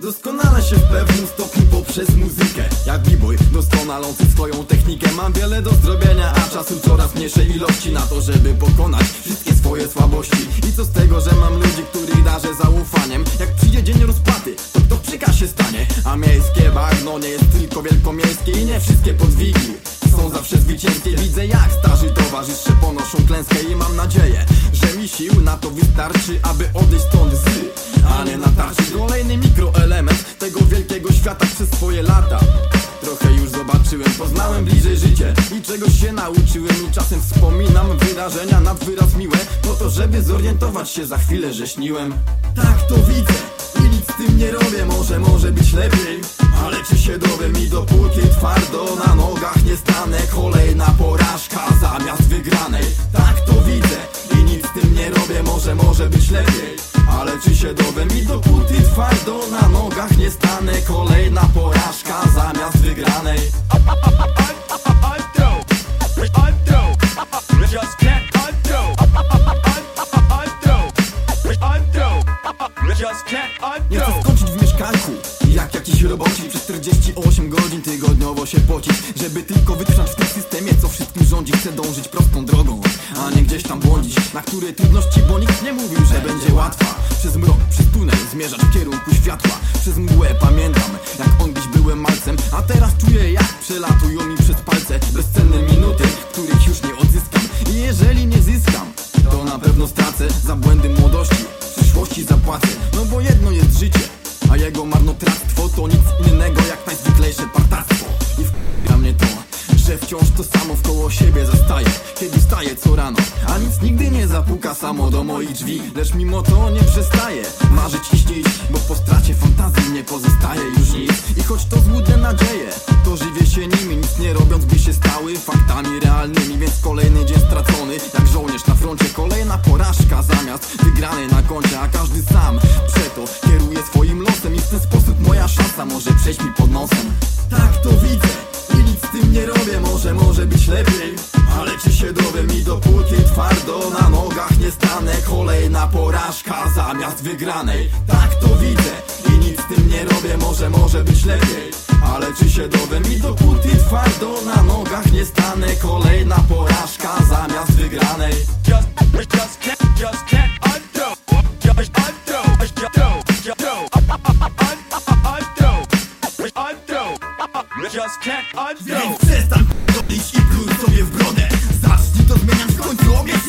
Doskonale się w pewnym stopniu poprzez muzykę. Jak b-boy doskonalący swoją technikę. Mam wiele do zrobienia, a czasu coraz mniejszej ilości Na to, żeby pokonać wszystkie swoje słabości. I co z tego, że mam ludzi, których darzę zaufaniem? Jak przyjdzie dzień rozpaty, to kto kasie stanie? A miejskie bagno nie jest tylko wielkomiejskie I nie wszystkie podwigi są zawsze zwycięskie. Widzę jak starzy towarzysze ponoszą klęskę I mam nadzieję, że mi sił na to wystarczy Aby odejść stąd czegoś się nauczyłem i czasem wspominam wydarzenia nad wyraz miłe Po to, żeby zorientować się za chwilę, że śniłem Tak to widzę i nic z tym nie robię Może, może być lepiej Ale czy się dowiem i dopóki twardo na nogach nie stanę Kolejna porażka zamiast wygranej Tak to widzę i nic z tym nie robię Może, może być lepiej ale czy się dowiem i dopóty twardo na nogach nie stanę Kolejna porażka zamiast wygranej Nie chcę skończyć w mieszkanku. Jak jakiś roboci przez 48 godzin tygodniowo się pocić Żeby tylko wytrwać w tym systemie co wszystkim rządzi Chcę dążyć prostą drogą, a nie gdzieś tam błądzić Na które trudności, bo nikt nie mówił, że będzie łatwa. Przez mrok, przez tunel zmierzać w kierunku światła. Przez mgłę pamiętam jak on byłem malcem A teraz czuję jak przelatują mi przez palce Za błędy młodości, w przyszłości zapłacę. No bo jedno jest życie, a jego marnotrawstwo To nic innego jak najzwyklejsze partactwo. I w mnie to, że wciąż to samo w koło siebie zastaje. Kiedy wstaję co rano, a nic nigdy nie zapuka samo do moich drzwi. Lecz mimo to nie przestaję marzyć i śnić Bo po stracie fantazji nie pozostaje już nic. I choć to złudne nadzieje, to żywię się nimi Nic nie robiąc by się stały faktami realnymi. Więc kolejny wygranej Tak to widzę i nic z tym nie robię Może, może być lepiej Ale czy się dowiem i dopóki twardo na nogach nie stanę Kolejna porażka zamiast wygranej just, just just. Just can't undo. Więc przestań robić i pluj sobie w brodę Zacznij to zmieniać w końcu obierz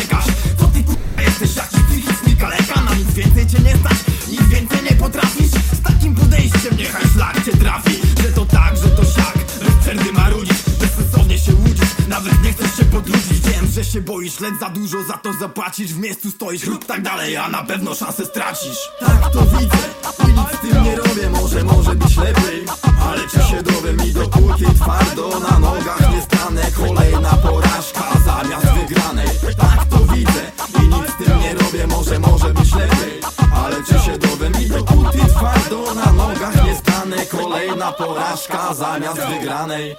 czekasz? Co ty k***a jesteś? Jakiś psychiczny kaleka Na nic więcej cię nie stać, nic więcej nie potrafisz. Z takim podejściem niechaj szlak cię trafi. Że to tak, że to siak, bez przerwy marudzisz Bezsensownie się łudzisz, nawet nie chcesz się podrudzić Wiem, że się boisz, lecz za dużo za to zapłacisz. W miejscu stoisz, rób tak dalej, a na pewno szansę stracisz. Tak to widzę i nic z tym nie robię. Może, może być lepiej Ale czy się dowiem i dopóki na nogach nie stanę Kolejna porażka zamiast wygranej